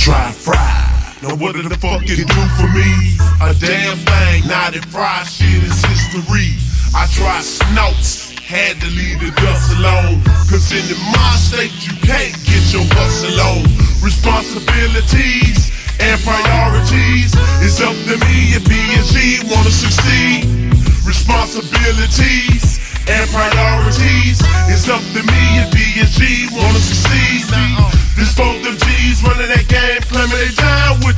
try fry. Now what did the fuck it do for me? A damn thing, now that fry shit is history. I try snouts, had to leave the dust alone. Cause in the my state you can't get your hustle on. Responsibilities and priorities. It's up to me if B&G wanna succeed. Responsibilities and priorities. It's up to me if B&G wanna succeed. Now,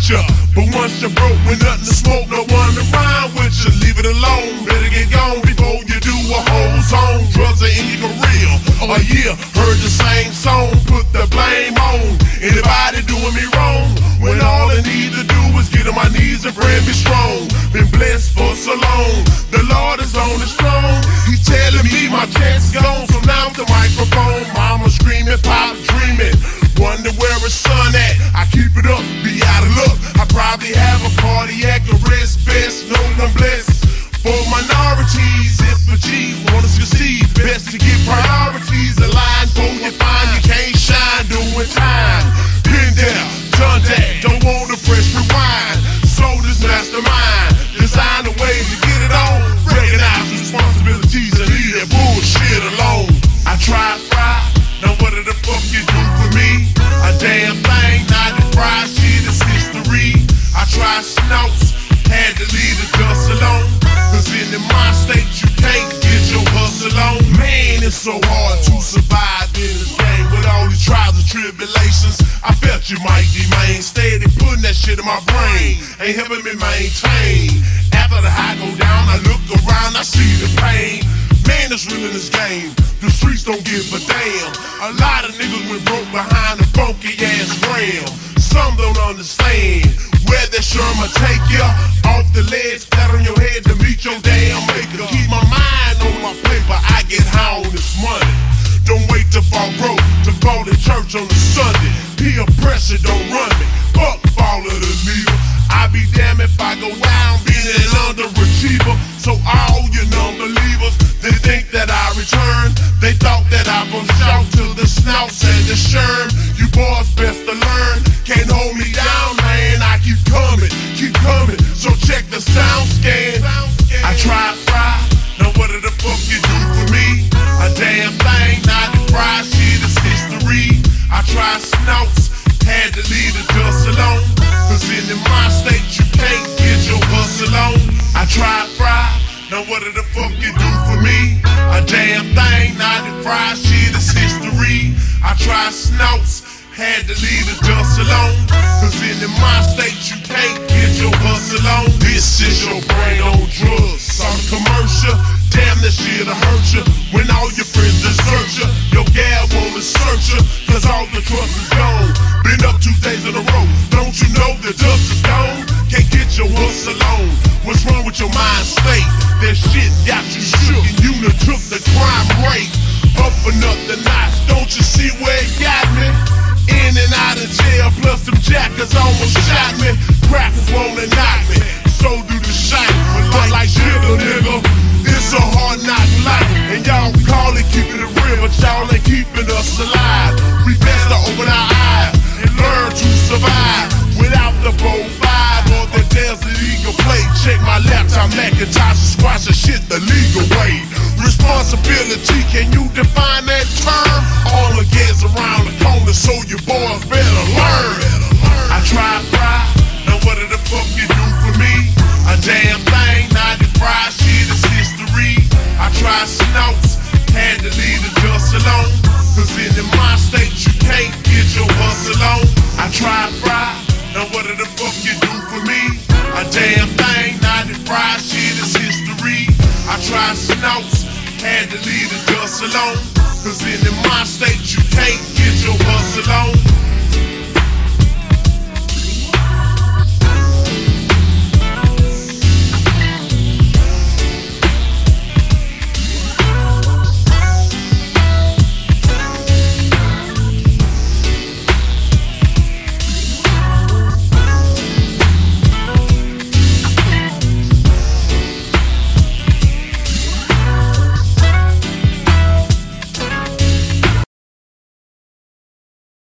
ya. But once you broke with nothing to smoke, no one to rhyme with ya. Leave it alone, better get gone before you do a whole zone. Drugs are in your career. Oh yeah, heard the same song, put the blame on anybody doing me wrong. When all I need to do is get on my knees and pray and be strong. Been blessed for so long, the Lord is on his throne. He's telling me my chance gone, so now the microphone. Mama screaming, pop dreaming. Wonder where his son at. Probably have a cardiac arrest, best known I'm blessed. For minorities, if a G wanna succeed, best to get priorities aligned. Both you find you can't shine doing time. Been there, done that, don't want a fresh rewind. So this mastermind, design a way to get it on. Recognize responsibilities and leave that bullshit alone. Trials. I felt you might be main steady putting that shit in my brain. Ain't helping me maintain. After the high go down, I look around, I see the pain. Man, it's real in this game. The streets don't give a damn. A lot of niggas went broke behind a funky ass ram. Some don't understand where that Sherman take ya off the ledge, flat on your head to meet your damn maker. Keep my mind on my paper, I get high on this money. Don't wait to fall broke to go to church on a Sunday. Peer pressure don't run me. Fuck fall of the needle. I be damn if I go down being an underachiever. So all you non-believers, they think that I return. They thought that I from shout to the snouts and the sherm. You boys best to learn. Can't hold me down, man. I keep coming, keep coming. So check the sound scan. I try fry. Now what the fuck you do for me? A damn try had to leave the dust alone. Cause in my state you can't get your hustle on. I tried fry. Now what did the fuck you do for me? A damn thing, not the fry shit is history. I tried snouts, had to leave the dust alone. Cause in my state you can't get your hustle on. This is your brain on drugs. The commercial, damn that shit'll hurt you. When all your friends desert you, your gal wanna search you. Cause all the trust is gone. Been up two days in a row. Don't you know the dust is gone? Can't get your hustle on. What's wrong with your mind state? That shit got you shook and you done took the crime rate. Up another notch, don't you see where it got me? In and out of jail, plus some jackers almost shot me. Crackers wanna knock me, so do the shine. But like shit, a nigga, it's a hard knock life. And y'all call it keeping it real, but y'all ain't keeping us alive. Try snouts, had to leave the dust alone. Cause in my state you can't get your hustle on.